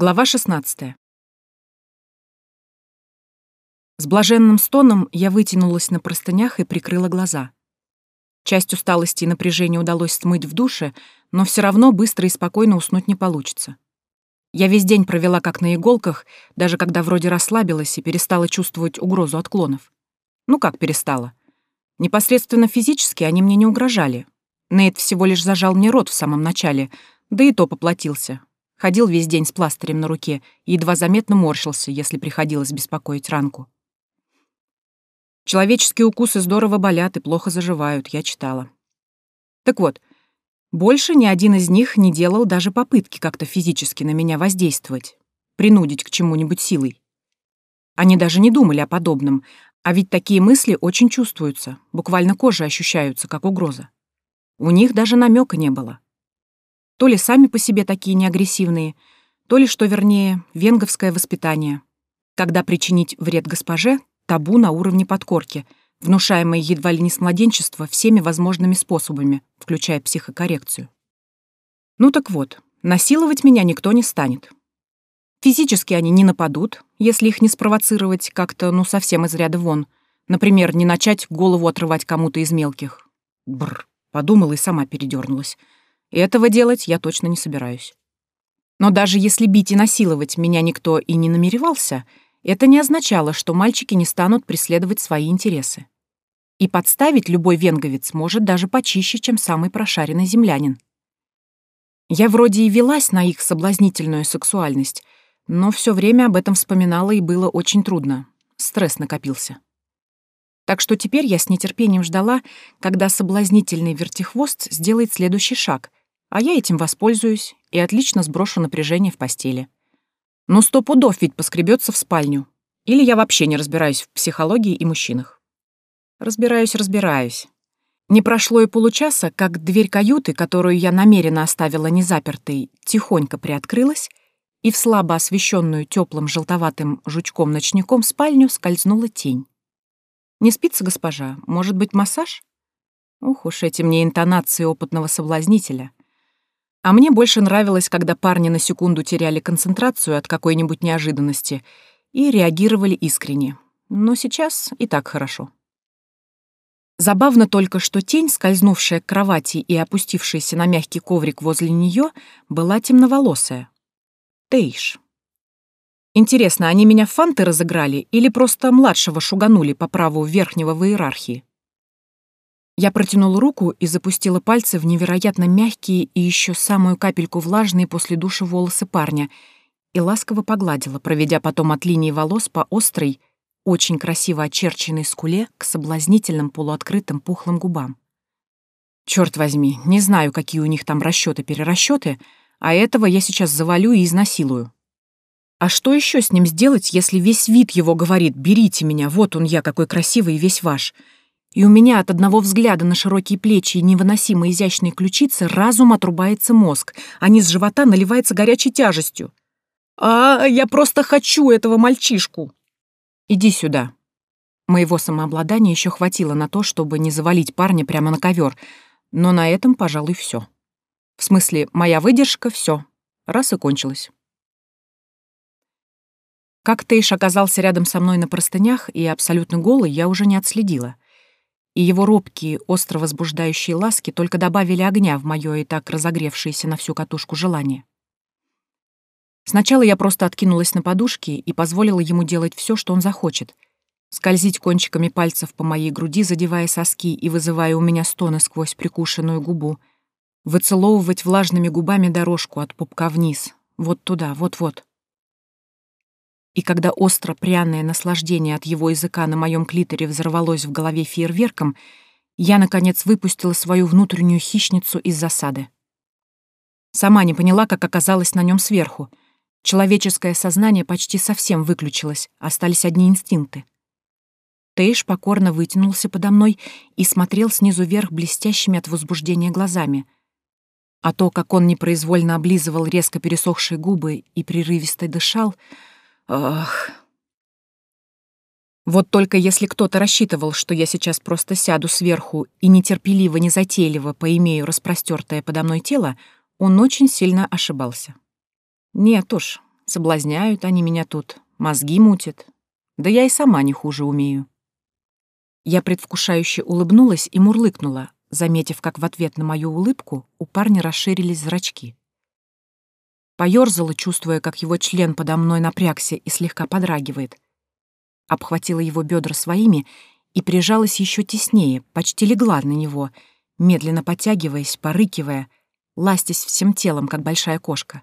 Глава 16. С блаженным стоном я вытянулась на простынях и прикрыла глаза. Часть усталости и напряжения удалось смыть в душе, но все равно быстро и спокойно уснуть не получится. Я весь день провела как на иголках, даже когда вроде расслабилась и перестала чувствовать угрозу отклонов. Ну как перестала? Непосредственно физически они мне не угрожали. Нейт всего лишь зажал мне рот в самом начале, да и то поплатился, Ходил весь день с пластырем на руке и едва заметно морщился, если приходилось беспокоить ранку. Человеческие укусы здорово болят и плохо заживают, я читала. Так вот, больше ни один из них не делал даже попытки как-то физически на меня воздействовать, принудить к чему-нибудь силой. Они даже не думали о подобном, а ведь такие мысли очень чувствуются, буквально кожей ощущаются, как угроза. У них даже намека не было. То ли сами по себе такие неагрессивные, то ли, что вернее, венговское воспитание. Когда причинить вред госпоже — табу на уровне подкорки, внушаемое едва ли не с младенчества всеми возможными способами, включая психокоррекцию. Ну так вот, насиловать меня никто не станет. Физически они не нападут, если их не спровоцировать как-то, ну, совсем из ряда вон. Например, не начать голову отрывать кому-то из мелких. Бр, подумала и сама передернулась. Этого делать я точно не собираюсь. Но даже если бить и насиловать меня никто и не намеревался, это не означало, что мальчики не станут преследовать свои интересы. И подставить любой венговец может даже почище, чем самый прошаренный землянин. Я вроде и велась на их соблазнительную сексуальность, но все время об этом вспоминала и было очень трудно. Стресс накопился. Так что теперь я с нетерпением ждала, когда соблазнительный вертихвост сделает следующий шаг, а я этим воспользуюсь и отлично сброшу напряжение в постели. Но сто пудов ведь поскребется в спальню. Или я вообще не разбираюсь в психологии и мужчинах. Разбираюсь, разбираюсь. Не прошло и получаса, как дверь каюты, которую я намеренно оставила незапертой, тихонько приоткрылась, и в слабо освещенную теплым желтоватым жучком-ночником спальню скользнула тень. «Не спится, госпожа? Может быть, массаж?» Ух уж эти мне интонации опытного соблазнителя. А мне больше нравилось, когда парни на секунду теряли концентрацию от какой-нибудь неожиданности и реагировали искренне. Но сейчас и так хорошо. Забавно только, что тень, скользнувшая к кровати и опустившаяся на мягкий коврик возле нее, была темноволосая. Тейш. Интересно, они меня фанты разыграли или просто младшего шуганули по праву верхнего в иерархии? Я протянула руку и запустила пальцы в невероятно мягкие и еще самую капельку влажные после душа волосы парня и ласково погладила, проведя потом от линии волос по острой, очень красиво очерченной скуле к соблазнительным полуоткрытым пухлым губам. Черт возьми, не знаю, какие у них там расчеты-перерасчеты, а этого я сейчас завалю и изнасилую. А что еще с ним сделать, если весь вид его говорит «берите меня, вот он я, какой красивый и весь ваш», и у меня от одного взгляда на широкие плечи и невыносимо изящные ключицы разум отрубается мозг, а низ живота наливается горячей тяжестью. «А, я просто хочу этого мальчишку!» «Иди сюда». Моего самообладания еще хватило на то, чтобы не завалить парня прямо на ковер, но на этом, пожалуй, все. В смысле, моя выдержка — все. Раз и кончилась. Как Тейш оказался рядом со мной на простынях и абсолютно голый, я уже не отследила — и его робкие, остро возбуждающие ласки только добавили огня в моё и так разогревшееся на всю катушку желание. Сначала я просто откинулась на подушки и позволила ему делать все, что он захочет. Скользить кончиками пальцев по моей груди, задевая соски и вызывая у меня стоны сквозь прикушенную губу. Выцеловывать влажными губами дорожку от пупка вниз. Вот туда, вот-вот и когда остро-пряное наслаждение от его языка на моем клиторе взорвалось в голове фейерверком, я, наконец, выпустила свою внутреннюю хищницу из засады. Сама не поняла, как оказалась на нем сверху. Человеческое сознание почти совсем выключилось, остались одни инстинкты. Тейш покорно вытянулся подо мной и смотрел снизу вверх блестящими от возбуждения глазами. А то, как он непроизвольно облизывал резко пересохшие губы и прерывисто дышал — Ах. Вот только если кто-то рассчитывал, что я сейчас просто сяду сверху и нетерпеливо-незатейливо поимею распростертое подо мной тело, он очень сильно ошибался. Нет уж, Соблазняют они меня тут, мозги мутят. Да я и сама не хуже умею. Я предвкушающе улыбнулась и мурлыкнула, заметив, как в ответ на мою улыбку у парня расширились зрачки. Поёрзала, чувствуя, как его член подо мной напрягся и слегка подрагивает. Обхватила его бедра своими и прижалась еще теснее, почти легла на него, медленно подтягиваясь, порыкивая, ластясь всем телом, как большая кошка.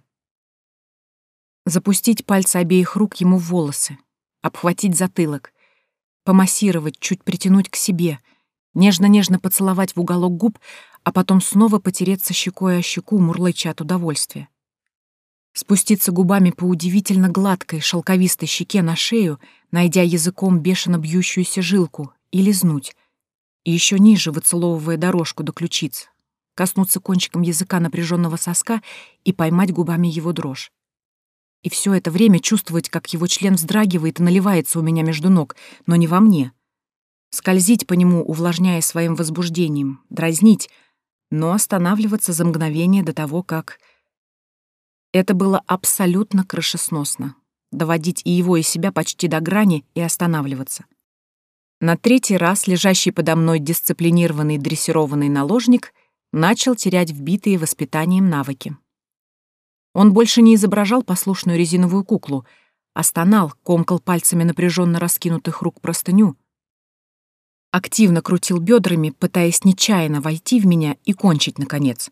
Запустить пальцы обеих рук ему в волосы, обхватить затылок, помассировать, чуть притянуть к себе, нежно-нежно поцеловать в уголок губ, а потом снова потереться щекой о щеку, мурлыча от удовольствия. Спуститься губами по удивительно гладкой, шелковистой щеке на шею, найдя языком бешено бьющуюся жилку, и лизнуть, и еще ниже выцеловывая дорожку до ключиц, коснуться кончиком языка напряженного соска и поймать губами его дрожь. И все это время чувствовать, как его член вздрагивает и наливается у меня между ног, но не во мне. Скользить по нему, увлажняя своим возбуждением, дразнить, но останавливаться за мгновение до того, как... Это было абсолютно крышесносно. Доводить и его, и себя почти до грани и останавливаться. На третий раз лежащий подо мной дисциплинированный дрессированный наложник начал терять вбитые воспитанием навыки. Он больше не изображал послушную резиновую куклу, а стонал, комкал пальцами напряженно раскинутых рук простыню, активно крутил бедрами, пытаясь нечаянно войти в меня и кончить, наконец.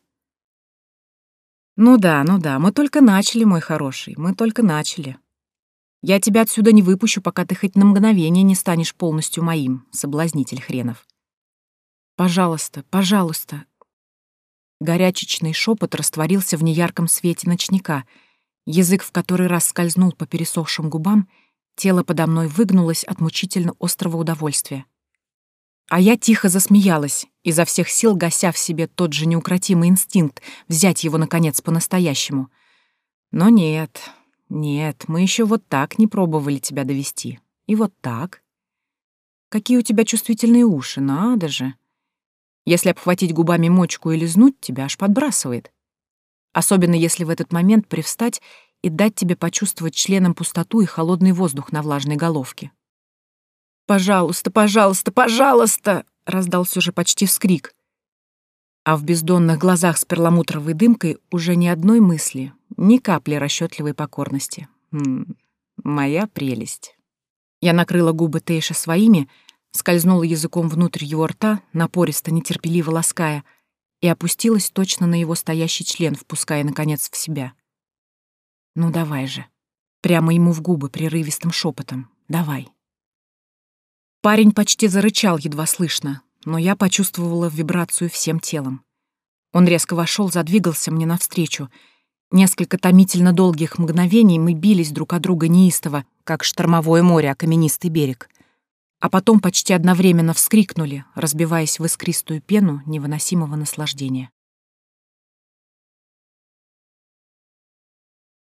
«Ну да, ну да, мы только начали, мой хороший, мы только начали. Я тебя отсюда не выпущу, пока ты хоть на мгновение не станешь полностью моим, соблазнитель хренов. Пожалуйста, пожалуйста, Горячечный шепот растворился в неярком свете ночника. Язык в который раз скользнул по пересохшим губам, тело подо мной выгнулось от мучительно острого удовольствия. А я тихо засмеялась, изо всех сил гася в себе тот же неукротимый инстинкт взять его, наконец, по-настоящему. Но нет, нет, мы еще вот так не пробовали тебя довести. И вот так. Какие у тебя чувствительные уши, надо же. Если обхватить губами мочку и лизнуть, тебя аж подбрасывает. Особенно если в этот момент привстать и дать тебе почувствовать членом пустоту и холодный воздух на влажной головке. «Пожалуйста, пожалуйста, пожалуйста!» — раздался уже почти вскрик. А в бездонных глазах с перламутровой дымкой уже ни одной мысли, ни капли расчетливой покорности. М -м, моя прелесть. Я накрыла губы Тейша своими, скользнула языком внутрь его рта, напористо, нетерпеливо лаская, и опустилась точно на его стоящий член, впуская, наконец, в себя. «Ну давай же!» Прямо ему в губы прерывистым шепотом. «Давай!» Парень почти зарычал, едва слышно, но я почувствовала вибрацию всем телом. Он резко вошел, задвигался мне навстречу. Несколько томительно долгих мгновений мы бились друг о друга неистово, как штормовое море о каменистый берег а потом почти одновременно вскрикнули, разбиваясь в искристую пену невыносимого наслаждения.